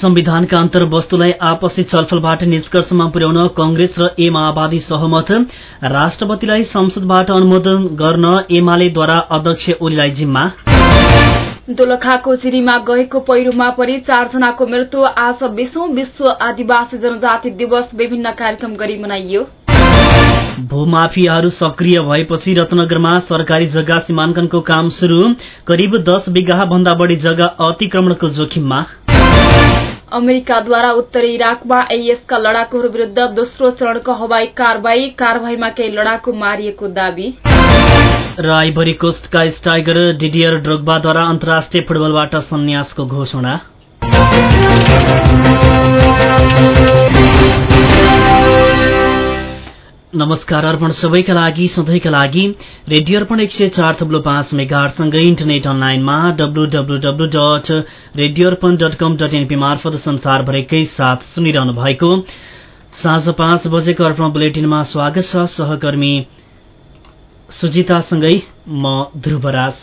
संविधानका अन्तर्वस्तुलाई आपसी छलफलबाट निष्कर्षमा पुर्याउन कंग्रेस र ए सहमत। राष्ट्रपतिलाई संसदबाट अनुमोदन गर्न एमालेद्वारा अध्यक्ष ओलीलाई जिम्मा। दोलखाको चिरीमा गएको पहिरोमा परि चारजनाको मृत्यु आज विश्व विश्व आदिवासी जनजाति दिवस विभिन्न कार्यक्रम गरी मनाइयो। भूमाफियाहरू सक्रिय भएपछि रत्नगरमा सरकारी जग्गा सीमाङ्कनको काम शुरू करिब दस बिघा भन्दा बढ़ी जग्गा अतिक्रमणको जोखिममा। अमेरिकाद्वारा उत्तरी इराकमा आइएसका लडाकुहरू विरूद्ध दोस्रो चरणको हवाई कारवाही कारवाहीमा केही लडाकु मारिएको दावी। र आइभरी कोस्टका स्टाइगर डिडियर ड्रोग्बाद्वारा अन्तर्राष्ट्रिय फुटबलबाट सन्यासको घोषणा। नमस्कार अर्पण सबैका लागि सधैँका लागि रेडियो अर्पण एक सय चार थप्लो पाँच मेगाहरूसँगै इन्टरनेट अनलाइनमा W W W dot radio Arpan dot com dot NP मार्फत संसारभरिकै साथ सुनिरहनु भएको साँझ पाँच बजेको अर्पण बुलेटिनमा स्वागत छ सहकर्मी सुजितासँगै म ध्रुवराज।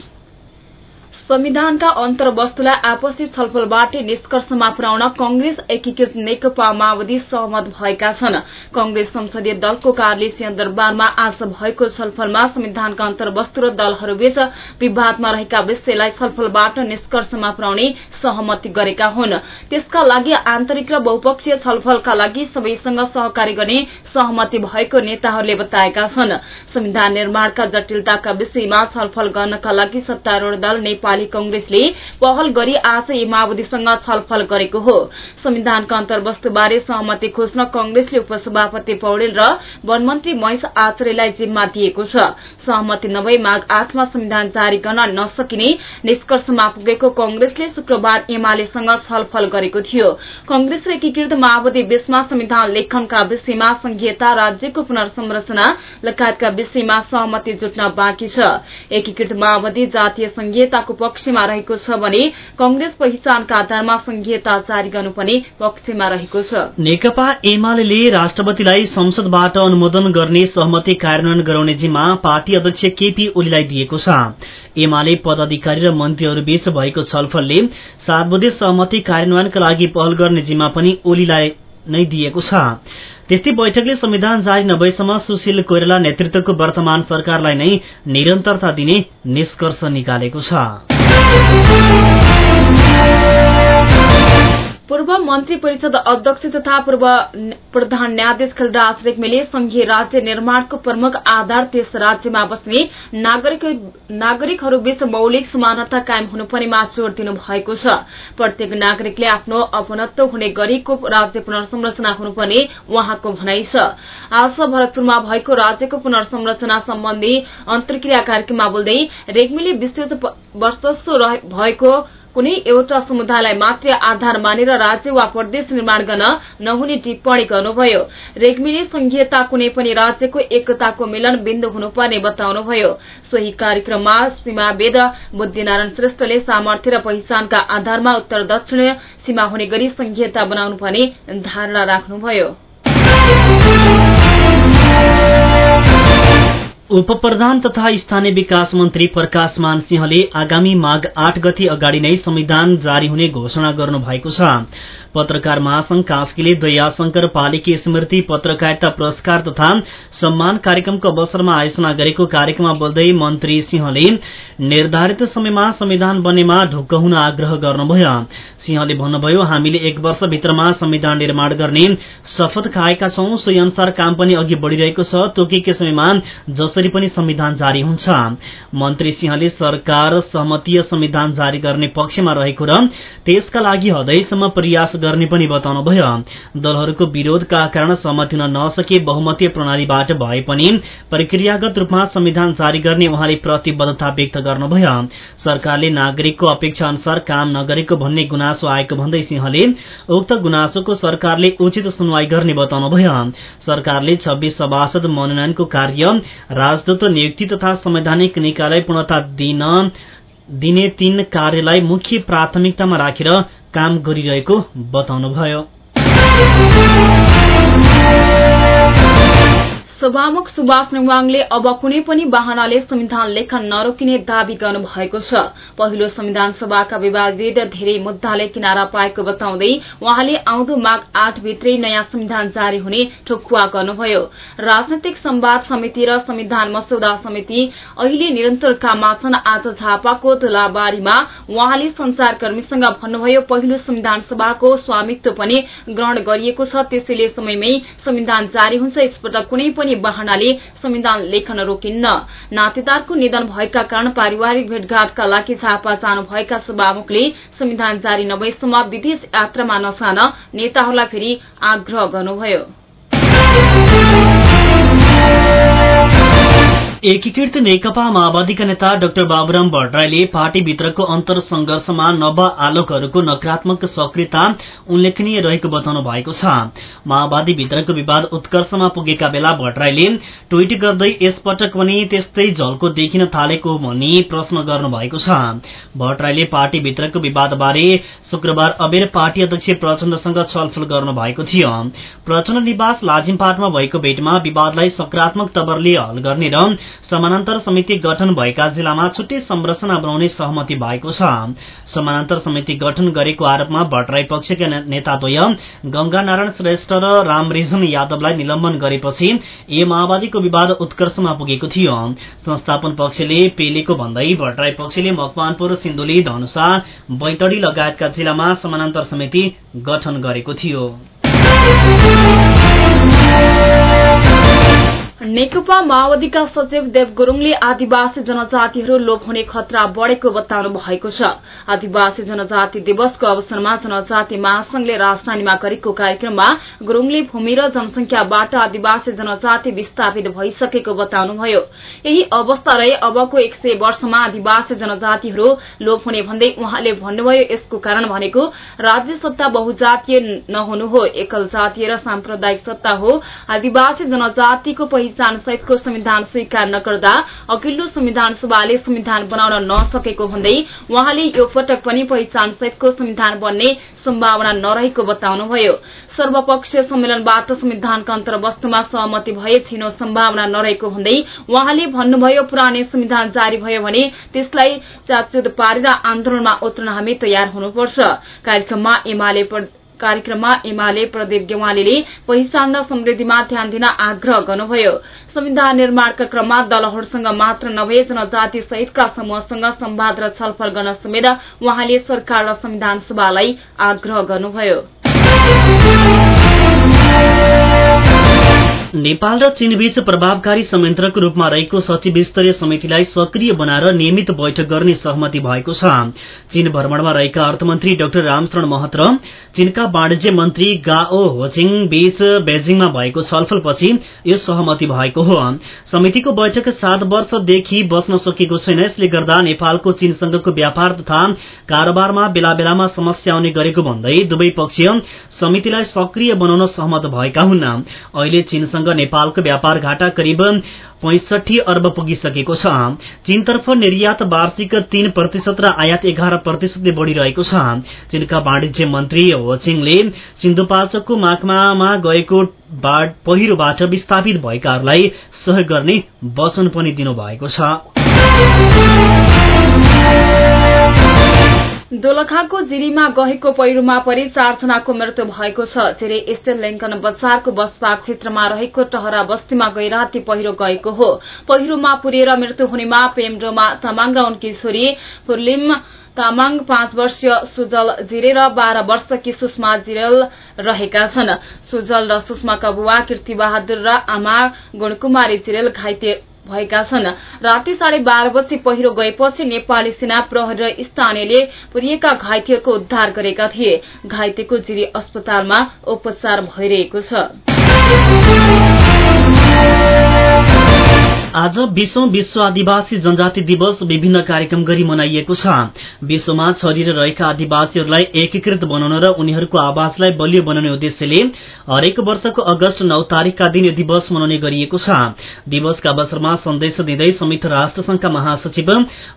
संविधानका अन्तर्वस्तुलाई आपसी छलफलबाटै निष्कर्षमा पुर्याउन कंग्रेस एकीकृत नेकपा माओवादी सहमत भएका छन्। कंग्रेस संसदीय दलको कार्यालय सिंहदरबारमा आज भएको छलफलमा संविधानका अन्तर्वस्तु र दलहरूबीच विवादमा रहेका विषयलाई छलफलबाट निष्कर्षमा पुर्याउने सहमति गरेका हुन्। त्यसका लागि आन्तरिक र बहुपक्षीय छलफलका लागि सबैसँग सहकारी गर्ने सहमति भएको नेताहरूले बताएका छन्। संविधान निर्माणका जटिलताका विषयमा छलफल गर्नका लागि सत्तारूढ़ दल नेपाल नेपाली कंग्रेसले पहल गरी आज यी माओवादीसँग छलफल गरेको हो। संविधानका अन्तर्वस्तुबारे सहमति खोज्न कंग्रेसले उपसभापति पौडेल र वनमन्त्री महेश आचार्यलाई जिम्मा दिएको छ। सहमति नभई माघ आठमा संविधान जारी गर्न नसकिने निष्कर्षमा पुगेको कंग्रेसले शुक्रबार एमालेसँग छलफल गरेको थियो। कंग्रेस र एकीकृत माओवादी बीचमा संविधान लेखनका विषयमा संघीयता राज्यको पुनर्संरचना लगायतका विषयमा सहमति जुट्न बाँकी छ। एकीकृत माओवादी जातीय संघीयताको पक्षमा रहेको छ भने कंग्रेस पहिचानका आधारमा संघीयता जारी गर्नु पनि पक्षमा रहेको छ। नेकपा एमाले राष्ट्रपतिलाई संसदबाट अनुमोदन गर्ने सहमति कार्यान्वयन गराउने जिम्मा पार्टी अध्यक्ष केपी ओलीलाई दिएको छ। एमाले पदाधिकारी र मन्त्रीहरूबीच भएको छलफलले सात सहमति कार्यान्वयनका लागि पहल गर्ने जिम्मा पनि ओलीलाई नै दिएको छ। त्यस्तै बैठकले संविधान जारी नभएसम्म सुशील कोइराला नेतृत्वको वर्तमान सरकारलाई नै निरन्तरता दिने निष्कर्ष निकालेको छ। पूर्व मन्त्री परिषद अध्यक्ष तथा पूर्व प्रधान न्यायाधीश खलराज रेग्मीले संघीय राज्य निर्माणको प्रमुख आधार त्यस राज्यमा बस्ने नागरिकहरूबीच मौलिक समानता कायम हुनुपर्नेमा जोड़ दिनु भएको छ। प्रत्येक नागरिकले आफ्नो अपनत्व हुने गरीको राज्य पुनर्संरचना हुनुपर्ने उहाँको भनाइ छ। आज भरतपुरमा भएको राज्यको पुनर्संरचना सम्बन्धी अन्तर्क्रिया कार्यक्रममा बोल्दै रेग्मीले विस्तृत वर्चस्व भएको कुनै एउटा समुदायलाई मात्रै आधार मानेर राज्य वा प्रदेश निर्माण गर्न नहुने टिप्पणी गर्नुभयो। रेग्मीले संघीयता कुनै पनि राज्यको एकताको मिलन बिन्दु हुनुपर्ने बताउनुभयो। सोही कार्यक्रममा सीमावेद बुद्धिनारायण श्रेष्ठले सामर्थ्य र पहिचानका आधारमा उत्तर दक्षिण सीमा हुने गरी संघीयता बनाउनु पर्ने धारणा राख्नुभयो। उप प्रधान तथा स्थानीय विकास मन्त्री प्रकाश मान सिंहले आगामी माघ आठ गति अगाडि नै संविधान जारी हुने घोषणा गर्नु भएको छ। पत्रकार महासंघ कास्कीले दयाशंकर पालिकी स्मृति पत्रकारिता पुरस्कार तथा सम्मान कार्यक्रमको अवसरमा आयोजना गरेको कार्यक्रममा बोल्दै मन्त्री सिंहले निर्धारित समयमा संविधान बन्नेमा ढुक्क हुन आग्रह गर्नुभयो। सिंहले भन्नुभयो हामीले एक वर्षभित्रमा संविधान निर्माण गर्ने शपथ खाएका छौं। सोही अनुसार काम पनि अघि बढ़िरहेको छ। तोकेकै समयमा जसरी पनि संविधान जारी हुन्छ। मन्त्री सिंहले सरकार सहमतीय संविधान जारी गर्ने पक्षमा रहेको र त्यसका लागि हदैसम्म प्रयास गर्ने पनि बताउनुभयो। दलहरूको विरोधका कारण सहमति हुन नसके बहुमतीय प्रणालीबाट भए पनि प्रक्रियागत रूपमा संविधान जारी गर्ने उहाँले प्रतिबद्धता व्यक्त गर्नुभयो। सरकारले नागरिकको अपेक्षा अनुसार काम नगरेको भन्ने गुनासो आएको भन्दै सिंहले उक्त गुनासोको सरकारले उचित सुनवाई गर्ने बताउनुभयो। सरकारले छब्बीस सभासद मनोनयनको कार्य राजदूत नियुक्ति तथा संवैधानिक निकायलाई पूर्णता दिन दिने तीन कार्यलाई मुख्य प्राथमिकतामा राखेर काम गरिरहेको बताउनुभयो। सभामुख सुभाष नेवाङले अब कुनै पनि वाहनाले संविधान लेखन नरोकिने दावी गर्नु भएको छ। पहिलो संविधान सभाका विवादित धेरै मुद्दाले किनारा पाएको बताउँदै उहाँले आउँदो माघ आठ भित्रै नयाँ संविधान जारी हुने ठोकुवा गर्नुभयो। राजनैतिक संवाद समिति र संविधान मसौदा समिति अहिले निरन्तर काममा छन्। आज झापाको तोलाबारीमा उहाँले संचारकर्मीसँग भन्नुभयो पहिलो संविधान सभाको स्वामित्व पनि ग्रहण गरिएको छ। त्यसैले समयमै संविधान जारी हुन्छ। यसपटक कुनै पनि वाहनाले संविधान लेखन रोकिन्न। नातेदारको निधन भएका कारण पारिवारिक भेटघाटका लागि झापा जानुभएका सभामुखले संविधान जारी नभएसम्म विदेश यात्रामा नजान नेताहरूलाई फेरि आग्रह गर्नुभयो। एकीकृत नेकपा माओवादीका नेता डाक्टर बाबुराम भट्टराईले पार्टीभित्रको अन्तर संघर्षमा नव आलोकहरूको नकारात्मक सक्रियता उल्लेखनीय रहेको बताउनु भएको छ। माओवादी भित्रको विवाद उत्कर्षमा पुगेका बेला भट्टराईले ट्वीट गर्दै यसपटक पनि त्यस्तै झल्को देखिन थालेको भनी प्रश्न गर्नु भएको छ। भट्टराईले पार्टीभित्रको विवादबारे शुक्रबार अबेर पार्टी अध्यक्ष प्रचण्डसँग छलफल गर्नु भएको थियो। प्रचण्ड निवास लाजिमपाटमा भएको भेटमा विवादलाई सकारात्मक तवरले हल गर्ने र समानान्तर समिति गठन भएका जिल्लामा छुट्टै संरचना बनाउने सहमति भएको छ। समानान्तर समिति गठन गरेको आरोपमा भट्टराई पक्षका नेताद्वय गंगा नारायण श्रेष्ठ र रामरिजन यादवलाई निलम्बन गरेपछि ए माओवादीको विवाद उत्कर्षमा पुगेको थियो। संस्थापन पक्षले पेलेको भन्दै भट्टराई पक्षले मकवानपुर सिन्धुली धनुषा बैतडी लगायतका जिल्लामा समानान्तर समिति गठन गरेको थियो। नेकपा माओवादीका सचिव देव गुरूङले आदिवासी जनजातिहरू लोप हुने खतरा बढ़ेको बताउनु भएको छ। आदिवासी जनजाति दिवसको अवसरमा जनजाति महासंघले राजधानीमा गरेको कार्यक्रममा गुरूङले भूमि र जनसंख्याबाट आदिवासी जनजाति विस्थापित भइसकेको बताउनुभयो। यही अवस्था रहे अबको एक सय वर्षमा आदिवासी जनजातिहरू लोप हुने भन्दै उहाँले भन्नुभयो। यसको कारण भनेको राज्य सत्ता बहुजातीय नहुनु हो एकल जातीय र साम्प्रदायिक सत्ता हो। आदिवासी जनजातिको पहिचान सहितको संविधान स्वीकार नगर्दा अघिल्लो संविधान सभाले संविधान बनाउन नसकेको भन्दै उहाँले यो पटक पनि पहिचान सहितको संविधान बन्ने सम्भावना नरहेको बताउनुभयो। सर्वपक्षीय सम्मेलनबाट संविधानका अन्तर्वस्तुमा सहमति भए छिनो सम्भावना नरहेको भन्दै उहाँले भन्नुभयो पुरानै संविधान जारी भयो भने त्यसलाई च्याचुत पारेर आन्दोलनमा उत्रन हामी तयार हुनुपर्छ। कार्यक्रममा एमाले कार्यक्रममा एमाले प्रदीप गेवालीले पहिचान र समृद्धिमा ध्यान दिन आग्रह गर्नुभयो। संविधान निर्माणका क्रममा दलहरूसँग मात्र नभए जनजाति सहितका समूहसँग संवाद र छलफल गर्न समेत उहाँले सरकार र संविधान सभालाई आग्रह गर्नुभयो। नेपाल र चीनबीच प्रभावकारी संयन्त्रको रूपमा रहेको सचिव स्तरीय समितिलाई सक्रिय बनाएर नियमित बैठक गर्ने सहमति भएको छ। चीन भ्रमणमा रहेका अर्थमन्त्री डाक्टर रामचरण महत र चीनका वाणिज्य मन्त्री गाओ होचिङ बीच बेजिङमा भएको छलफलपछि यो सहमति भएको हो। समितिको बैठक सात वर्षदेखि बस्न सकेको छैन। यसले गर्दा नेपालको चीनसँगको व्यापार तथा कारोबारमा बेला बेलामा समस्या आउने गरेको भन्दै दुवै पक्षीय समितिलाई सक्रिय बनाउन सहमत भएका हुन्। अहिले चीनसँग नेपालको व्यापार घाटा करिब पैंसठी अर्ब पुगिसकेको छ। चीनतर्फ निर्यात वार्षिक तीन प्रतिशत र आयात एघार प्रतिशतले बढ़िरहेको छ। चीनका वाणिज्य मन्त्री होचिङले सिन्धुपाल्चोकको माकमामा गएको पहिरोबाट विस्थापित भएकाहरूलाई सहयोग गर्ने वचन पनि दिनुभएको छ। दोलखाको जिरीमा गएको पहिरोमा परि चारजनाको मृत्यु भएको छ। जिरी स्थित लिङ्कन बजारको बसपाक क्षेत्रमा रहेको टहरा बस्तीमा गई राति पहिरो गएको हो। पहिरोमा पुरेर मृत्यु हुनेमा पेमडोमा तामाङ र उनकी छोरी पुर्लिम तामाङ पाँच वर्षीय सुजल जिरे र बाह्र वर्षकी सुषमा जिरेल रहेका छन्। सुजल र सुषमाका बुवा कीर्ति बहादुर र आमा गुणकुमारी जिरेल घाइते भएका छन्। राति साढे बाह्र बजी पहिरो गएपछि नेपाली सेना प्रहरी र स्थानीयले पुरिएका घाइतेहरूको उद्धार गरेका थिए। घाइतेको जिरी अस्पतालमा उपचार भइरहेको छ। आज विश्व विश्व आदिवासी जनजाति दिवस विभिन्न कार्यक्रम गरी मनाइएको छ। विश्वमा छरिएर रहेका आदिवासीहरूलाई एकीकृत बनाउन र उनीहरूको आवासलाई बलियो बनाउने उद्देश्यले हरेक वर्षको अगस्त नौ तारीकका दिन यो दिवस मनाउने गरिएको छ। दिवसका अवसरमा सन्देश दिँदै संयुक्त राष्ट्र संघका महासचिव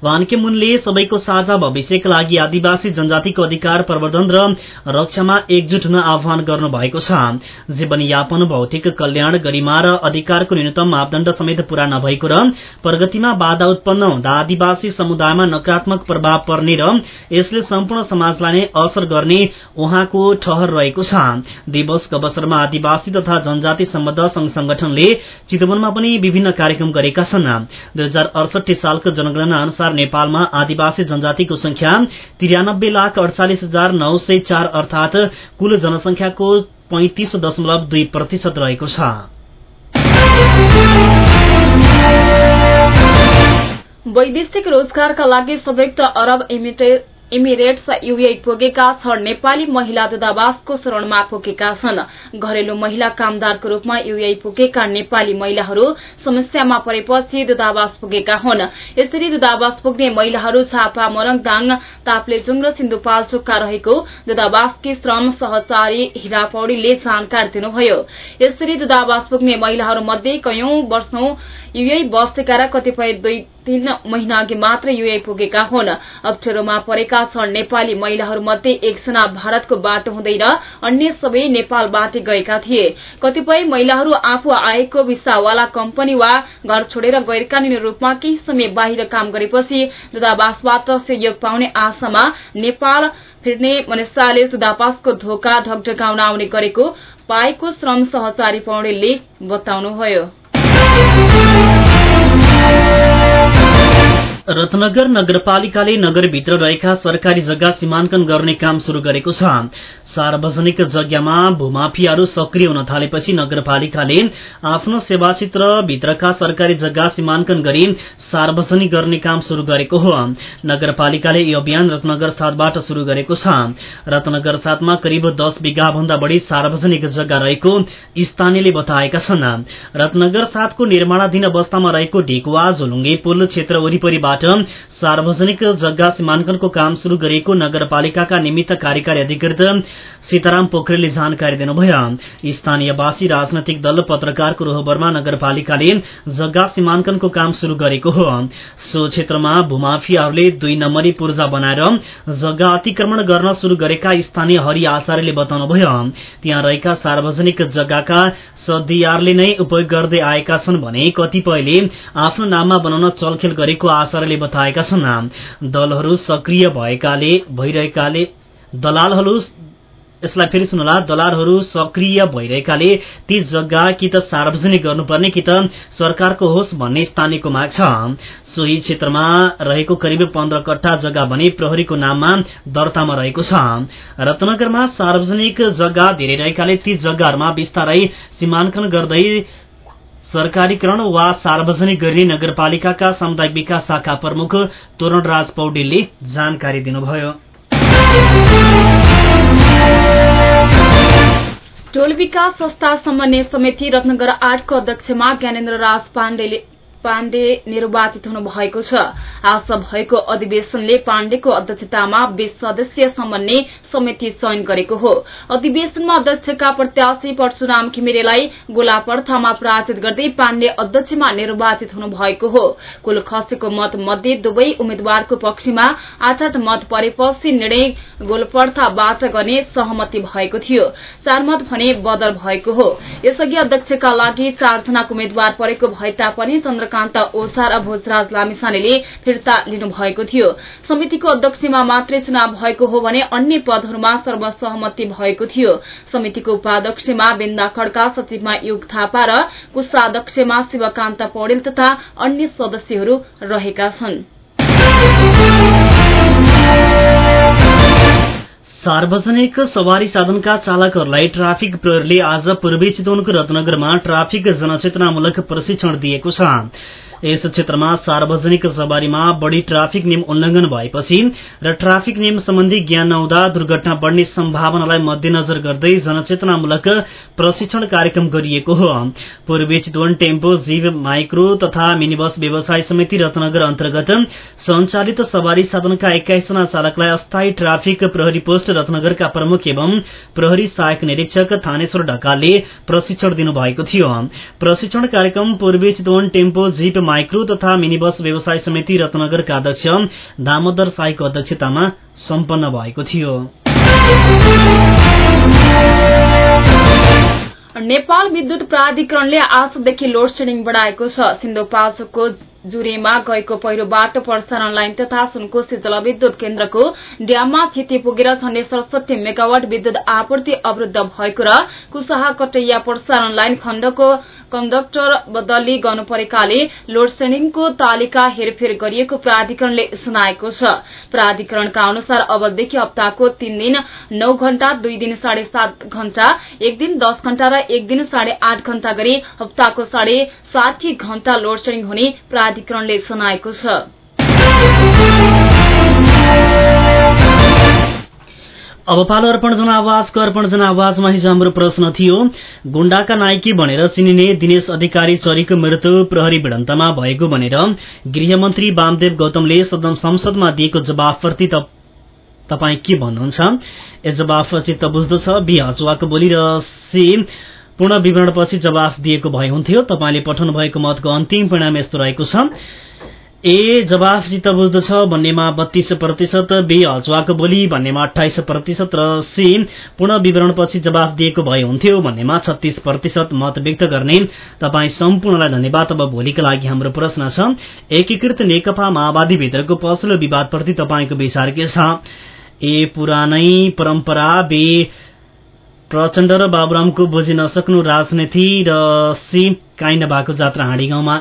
वानके मुनले सबैको साझा भविष्यका लागि आदिवासी जनजातिको अधिकार प्रवर्धन र रक्षामा एकजुट हुन आह्वान गर्नु भएको छ। जीवनयापन भौतिक कल्याण गरिमा र अधिकारको न्यूनतम मापदण्ड समेत पूरा नभएको र प्रगतिमा बाधा उत्पन्न हुँदा आदिवासी समुदायमा नकारात्मक प्रभाव पर्ने र यसले सम्पूर्ण समाजलाई नै असर गर्ने उहाँको ठहर रहेको छ। दिवसको अवसरमा आदिवासी तथा जनजाति सम्बद्ध संघ संगठनले चितवनमा पनि विभिन्न कार्यक्रम गरेका छन्। दुई हजार अडसठी सालको जनगणना अनुसार नेपालमा आदिवासी जनजातिको संख्या त्रियानब्बे लाख अडचालिस हजार नौ सय चार अर्थात कुल जनसंख्याको पैंतिस दशमलव दुई प्रतिशत रहेको छ। वैदेशिक रोजगारका लागि संयुक्त अरब इमिरेट्स युए पुगेका छ नेपाली महिला दूतावासको शरणमा पुगेका छन्। घरेलु महिला कामदारको रूपमा युए पुगेका नेपाली महिलाहरू समस्यामा परेपछि दूतावास पुगेका हुन्। यसरी दूतावास पुग्ने महिलाहरू छापा मरङदाङ ताप्लेजुङ र सिन्धुपाल्चोकका रहेको दूतावासकी श्रम सहचारी हिरा पौड़ीले जानकारी दिनुभयो। यसरी दूतावास पुग्ने महिलाहरू मध्ये कयौं वर्षौं युए बसेका र कतिपय दुई तीन महिना अघि मात्र युए पुगेका हुन्। अप्ठ्यारोमा परेका छन् नेपाली महिलाहरू मध्ये एकजना भारतको बाटो हुँदै र अन्य सबै नेपालबाट गएका थिए। कतिपय महिलाहरू आफू आएको भिसावाला कम्पनी वा घर छोडेर गैर कानूनी रूपमा केही समय बाहिर काम गरेपछि दूतावासबाट सहयोग पाउने आशामा नेपाल फिर्ने मनिषाले दूतावासको धोका ढकढकाउन आउने गरेको पाएको श्रम सहचारी पौडेलले बताउनुभयो। रत्नगर नगरपालिकाले नगरभित्र रहेका सरकारी जग्गा सीमाङ्कन गर्ने काम शुरू गरेको छ। सार्वजनिक जग्गामा भूमाफियाहरू सक्रिय हुन थालेपछि नगरपालिकाले आफ्नो सेवा क्षेत्र भित्रका सरकारी जग्गा सीमाङ्कन गरी सार्वजनिक गर्ने काम शुरू गरेको हो। नगरपालिकाले यो अभियान रत्नगर सातबाट शुरू गरेको छ। रत्नगर सातमा करिब दस बिघा भन्दा बढ़ी सार्वजनिक जग्गा रहेको स्थानीयले बताएका छन्। रत्नगर सातको निर्माणाधीन अवस्थामा रहेको ढेकुवा झोलुङ्गे पुल क्षेत्र वरिपरिबाट सार्वजनिक जग्गा सीमाङ्कनको काम शुरू गरिएको नगरपालिकाका निमित्त कार्यकारी अधिकृत सीताराम पोखरेलले जानकारी दिनुभयो। स्थानीयवासी राजनैतिक दल पत्रकारको रोहबरमा नगरपालिकाले जग्गा सीमाङ्कनको काम शुरू गरेको हो। सो क्षेत्रमा भूमाफियाहरूले दुई नम्बरी पूर्जा बनाएर जग्गा अतिक्रमण गर्न शुरू गरेका स्थानीय हरि आचार्यले बताउनुभयो। त्यहाँ रहेका सार्वजनिक जग्गाका सदियारले नै उपयोग गर्दै आएका छन् भने कतिपयले आफ्नो नाममा बनाउन चलखेल गरेको आचार्यले बताएका छन्। दलहरू सक्रिय भएकाले भइरहेकाले दलालहरू यसलाई फेरि सुन्नुहोला दलालहरू सक्रिय भइरहेकाले ती जग्गा कि त सार्वजनिक गर्नुपर्ने कि त सरकारको होस् भन्ने स्थानीयको माग छ। सोही क्षेत्रमा रहेको करिब पन्ध्र कट्ठा जग्गा भने प्रहरीको नाममा दर्तामा रहेको छ। रत्नगरमा सार्वजनिक जग्गा धेरै रहेकाले ती जग्गाहरूमा विस्तारै सीमाङ्कन गर्दै सरकारीकरण वा सार्वजनिक गरिने नगरपालिकाका सामुदायिक विकास शाखा प्रमुख तोरणराज पौडेलले जानकारी दिनुभयो। टोल विकास संस्था समन्वय समिति रत्नगर आठको अध्यक्षमा ज्ञानेन्द्र राज पाण्डेले पाण्डे निर्वाचित हुनु भएको छ। आज भएको अधिवेशनले पाण्डेको अध्यक्षतामा बीस सदस्यीय समन्वय समिति चयन गरेको हो। अधिवेशनमा अध्यक्षका प्रत्याशी परशुराम घिमिरेलाई गोलापर्थामा पराजित गर्दै पाण्डे अध्यक्षमा निर्वाचित हुनु भएको हो। कुल खसेको मत मध्ये दुवै उम्मेद्वारको पक्षमा आठ आठ मत परेपछि निर्णय गोलपर्थाबाट गर्ने सहमति भएको थियो। चार मत भने बदल भएको हो। यसअघि अध्यक्षका लागि चारजनाको उम्मेद्वार परेको भए तापनि चन्द्रकान्त ओझा र भोजराज लामिछानेले फिर्ता लिनुभएको थियो। समितिको अध्यक्षमा मात्रै चुनाव भएको हो भने अन्य पदहरूमा सर्वसहमति भएको थियो। समितिको उपाध्यक्षमा बेन्दा खड्का सचिवमा युग थापा र कोषाध्यक्षमा शिवकान्त पौडेल तथा अन्य सदस्यहरू रहेका छन्। सार्वजनिक सवारी साधनका चालकहरूलाई ट्राफिक प्रहरीले आज पूर्वी चितवनको रत्नगरमा ट्राफिक जनचेतनामूलक प्रशिक्षण दिएको छ। यस क्षेत्रमा सार्वजनिक सवारीमा बढ़ी ट्राफिक नियम उल्लंघन भएपछि र ट्राफिक नियम सम्बन्धी ज्ञान नहुँदा दुर्घटना बढ़ने सम्भावनालाई मध्यनजर गर्दै जनचेतनामूलक प्रशिक्षण कार्यक्रम गरिएको हो। पूर्वी चितवन टेम्पो जीव माइक्रो तथा मिनी बस व्यवसाय समिति रत्नगर अन्तर्गत सञ्चालित सवारी साधनका एक्काइसजना चालकलाई अस्थायी ट्राफिक प्रहरी पोस्ट रत्नगरका प्रमुख एवं प्रहरी सहायक निरीक्षक थानेश्वर ढकालले प्रशिक्षण दिनुभएको थियो। प्रशिक्षण कार्यक्रम पूर्वी चितवन टेम्पो जीप माइक्रो तथा मिनी बस व्यवसाय समिति रत्नगरका अध्यक्ष दामोदर साईको अध्यक्षतामा सम्पन्न भएको थियो। नेपाल विद्युत प्राधिकरणले आजदेखि लोड सेडिङ बढ़ाएको छ। सिन्धुपाल्चोकको जुरेमा गएको पहिरोबाट प्रसारण लाइन तथा सुनकोशी जलविद्युत केन्द्रको ड्याममा क्षति पुगेर झण्डै सडसठी मेगावाट विद्युत आपूर्ति अवरूद्ध भएको र कुसाहा कटैया प्रसारण लाइन खण्डको कण्डक्टर बदली गर्नु परेकाले लोड सेडिङको तालिका हेरफेर गरिएको प्राधिकरणले सुनाएको छ। प्राधिकरणका अनुसार अबदेखि हप्ताको तीन दिन नौ घण्टा दुई दिन साढे सात घण्टा एक दिन दस घण्टा र एक दिन साढे आठ घण्टा गरी हप्ताको साढे साठी घण्टा लोड सेडिङ हुने प्राधिकरणले सुनाएको छ। अब पालो अर्पण जनावाजको अर्पण जनावाजमा हिजो हाम्रो प्रश्न थियो गुण्डाका नायकी भनेर चिनिने दिनेश अधिकारी चरीको मृत्यु प्रहरी भिडन्तमा भएको भनेर गृहमन्त्री वामदेव गौतमले सदन संसदमा दिएको जवाफप्रति तपाईँ के भन्नुहुन्छ? यस जवाफ चित्त बुझ्दछ बी हचुवाको बोली र सी पूर्ण विवरणपछि जवाफ दिएको भए हुन्थ्यो। तपाईँले पठाउनु भएको मतको अन्तिम परिणाम यस्तो रहेको छ। ए जवाफ चित्त बुझ्दछ भन्नेमा बत्तीस प्रतिशत बी हचुवाको बोली भन्नेमा अठाइस प्रतिशत र सी पूर्ण विवरणपछि जवाफ दिएको भए हुन्थ्यो भन्नेमा छत्तीस प्रतिशत मत व्यक्त गर्ने। तपाईँ सम्पूर्णलाई धन्यवाद। अब भोलिका लागि हाम्रो प्रश्न छ एकीकृत नेकपा माओवादी भित्रको पछिल्लो विवादप्रति तपाईँको विचार के छ? ए पुरानै परम्परा बे प्रचण्ड र बाबुरामको बुझिन नसक्नु राजनीति र सी काइन्ड भएको जात्रा हाँडी गाउँमा।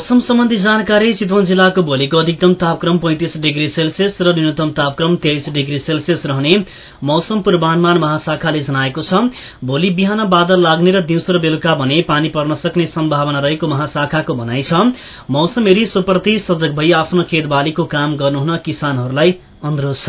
मौसम सम्बन्धी जानकारी चितवन जिल्लाको भोलिको अधिकतम तापक्रम पैंतिस डिग्री सेल्सियस र न्यूनतम तापक्रम तेइस डिग्री सेल्सियस रहने मौसम पूर्वानुमान महाशाखाले जनाएको छ। भोलि बिहान बादल लाग्ने र दिउँसो र बेलुका भने पानी पर्न सक्ने सम्भावना रहेको महाशाखाको भनाइ छ। मौसम हेरी सोप्रति सजग भई आफ्नो खेतबालीको काम गर्नुहुन किसानहरूलाई अनुरोध छ।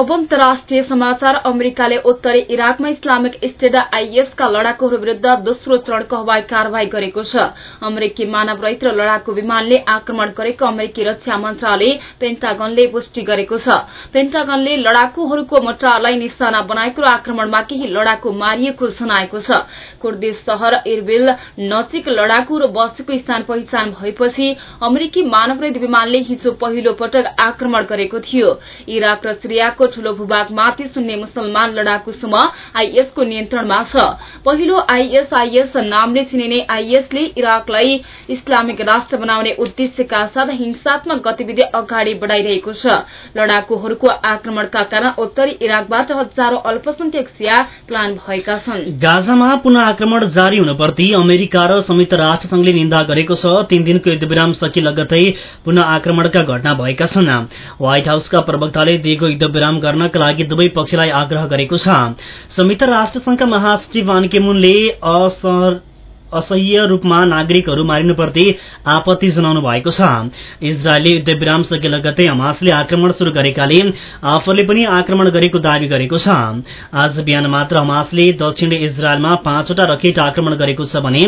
अब अन्तर्राष्ट्रिय समाचार अमेरिकाले उत्तरी इराकमा इस्लामिक स्टेट आइएसका लडाकुहरू विरूद्ध दोस्रो चरणको हवाई कारवाही गरेको छ अमेरिकी मानव रहित र लडाकु विमानले आक्रमण गरेको अमेरिकी रक्षा मन्त्रालय पेन्टागनले पुष्टि गरेको छ पेन्टागनले लडाकुहरूको मोटारलाई निशाना बनाएको र आक्रमणमा केही लडाकु मारिएको जनाएको छ कुर्दी शहर इरबिल नजिक लडाकुहरू बसेको स्थान पहिचान भएपछि अमेरिकी मानव रहित विमानले हिजो पहिलो पटक आक्रमण गरेको थियो इराक र सिरियाको ठूलो भूभागमाथि सुन्ने मुसलमान लडाकु समूह आईएसको नियन्त्रणमा छ। पहिलो आईएसआईएस नामले चिनिने आईएसले इराकलाई इस्लामिक राष्ट्र बनाउने उद्देश्यका साथ हिंसात्मक गतिविधि अगाडि बढ़ाइरहेको छ। लडाकुहरूको आक्रमणका कारण उत्तरी इराकबाट हजारौं अल्पसंख्यक सिया प्लान भएका छन्। गाजामा पुनः आक्रमण जारी हुनप्रति अमेरिका र संयुक्त राष्ट्रसंघले निन्दा गरेको छ। तीन दिनको युद्धविराम सकि लगतै पुनः आक्रमणका घटना भएका छन्। व्हाइट हाउसका प्रवक्ताले दिएको युद्धविराम गर्नका लागि दुवै पक्षलाई आग्रह गरेको छ। संयुक्त राष्ट्रसंघका महासचिव वानकेमुनले असर असह्य रूपमा नागरिकहरू मारिनुप्रति आपत्ति जनाउनु भएको छ। इजरायलले युद्धविराम सके लगतै हमासले आक्रमण शुरू गरेकाले आफूले पनि आक्रमण गरेको दावी गरेको छ। आज बिहान मात्र हमासले दक्षिण इजरायलमा पाँचवटा रकेट आक्रमण गरेको छ भने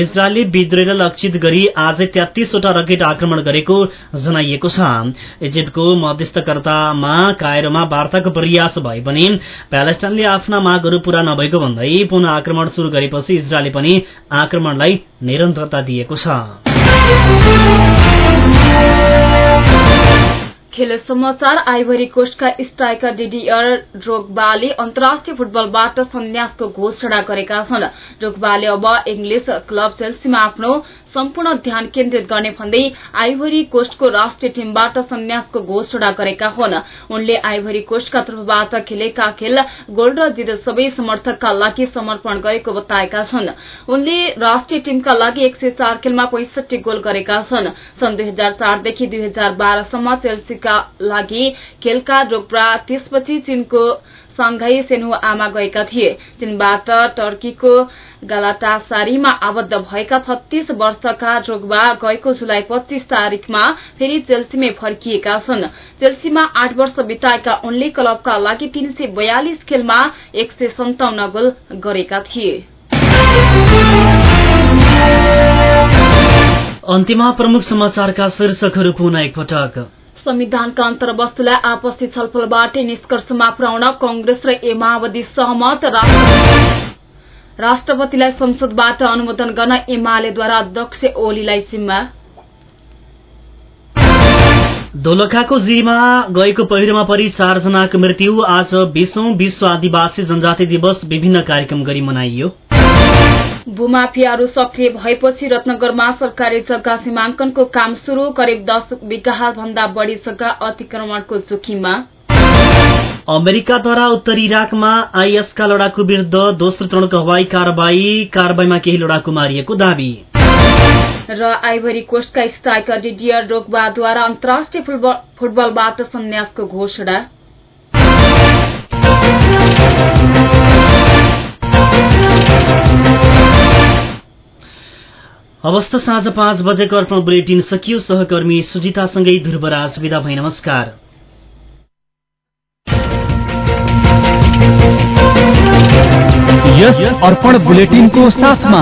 इजरायलले विद्रोहीलाई लक्षित गरी आजै तेत्तीसवटा रकेट आक्रमण गरेको जनाइएको छ। इजिप्टको मध्यस्थकर्तामा कायरोमा वार्ताको प्रयास भए पनि प्यालेस्टाइनले आफ्ना मागहरू पूरा नभएको भन्दै पुनः आक्रमण शुरू गरेपछि इजरायलले पनि आक्रमणलाई निरन्तरता दिएको छ। खेल समाचार आइभरी कोस्टका स्ट्राइकर डिडियर ड्रोगबाले अन्तर्राष्ट्रिय फुटबलबाट सन्यासको घोषणा गरेका छन्। ड्रोगबाले अब इंग्लिस क्लब चेल्सीमा आफ्नो सम्पूर्ण ध्यान केन्द्रित गर्ने भन्दै आइभरी कोस्टको राष्ट्रिय टीमबाट सन्यासको घोषणा गरेका हुन्। उनले आइभरी कोस्टका तर्फबाट खेलेका खेल गोल र जित सबै समर्थकका लागि समर्पण गरेको बताएका छन्। उनले राष्ट्रिय टीमका लागि एक खेलमा पैंसठी गोल गरेका छन्। सन् दुई हजार चारदेखि दुई हजार बाह्रसम्म चेल्सीका लागि खेलका डोक्रा त्यसपछि चीनको सांघाई सेन्हु आमा गएका थिए। चीनबाट टर्कीको गालाटासारीमा आबद्ध भएका छत्तीस वर्षका जोगबा गएको जुलाई पच्चीस तारीकमा फेरि चेल्सीमै फर्किएका छन्। चेल्सीमा आठ वर्ष बिताएका उनले क्लबका लागि तीन सय बयालिस खेलमा एक सय सन्ताउन्न गोल गरेका थिए। अन्त्यमा प्रमुख समाचारका शीर्षकहरू पुनः एकपटक संविधानका अन्तर्वस्तुलाई आपसी छलफलबाटै निष्कर्षमा पुर्याउन कंग्रेस र ए माओवादी सहमत राष्ट्रपतिलाई संसदबाट अनुमोदन गर्न एमालेद्वारा अध्यक्ष ओलीलाई जिम्मा। दोलखाको जिरीमा गएको पहिरोमा परि चारजनाको मृत्यु आज बीसौं विश्व आदिवासी जनजाति दिवस विभिन्न कार्यक्रम गरी मनाइयो। भूमाफियाहरू सक्रिय भएपछि रत्नगरमा सरकारी जग्गा सीमाङ्कनको काम शुरू करिब दस भन्दा बढ़ी जग्गा अतिक्रमणको जोखिममा। अमेरिकाद्वारा उत्तरी इराकमा आइएसका लडाकु विरूद्ध दोस्रो चरणको हवाई कारवाही कारवाहीमा केही लडाकु मारिएको दावी। र आइभरी कोस्टका स्ट्राइकर डिडियर डोगबाद्वारा अन्तर्राष्ट्रिय फुटबलबाट सन्यासको घोषणा। अवस्था साँझ पाँच बजेको अर्पण बुलेटिन सकियो। सहकर्मी सुजितासँगै ध्रुवराज विदा भई नमस्कार। यस अर्पण बुलेटिनको साथमा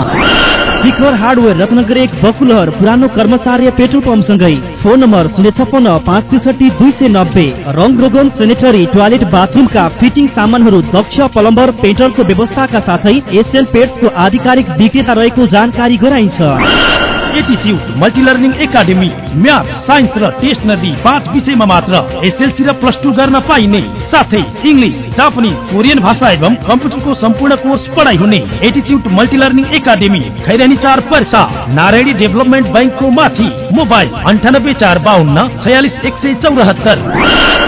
शिखर हार्डवेयर रत्नगर एक बकुलहर पुरानो कर्मचार्य पेट्रोल पम्पसँगै। फोन नम्बर शून्य छप्पन्न पाँच त्रिसठी दुई सय नब्बे। रङ रोगन सेनेटरी टोयलेट बाथरुमका फिटिङ सामानहरू दक्ष प्लम्बर पेन्टरको व्यवस्थाका साथै एसएल पेट्सको आधिकारिक विक्रेता रहेको जानकारी गराइन्छ। Multi learning academy math science र टेस्ट नदी पाँच विषयमा मात्र एसएलसी र प्लस टू गर्न पाइने। साथै इङ्ग्लिस जापानिज कोरियन भाषा एवं कम्प्युटरको सम्पूर्ण कोर्स पढाइ हुने एटिच्युड मल्टिलर्निङ एकाडेमी खैरानी चार पर्सा नारायणी डेभलपमेन्ट ब्याङ्कको माथि मोबाइल अन्ठानब्बे चार बाहन्न छयालिस एक सय चौरात्तर।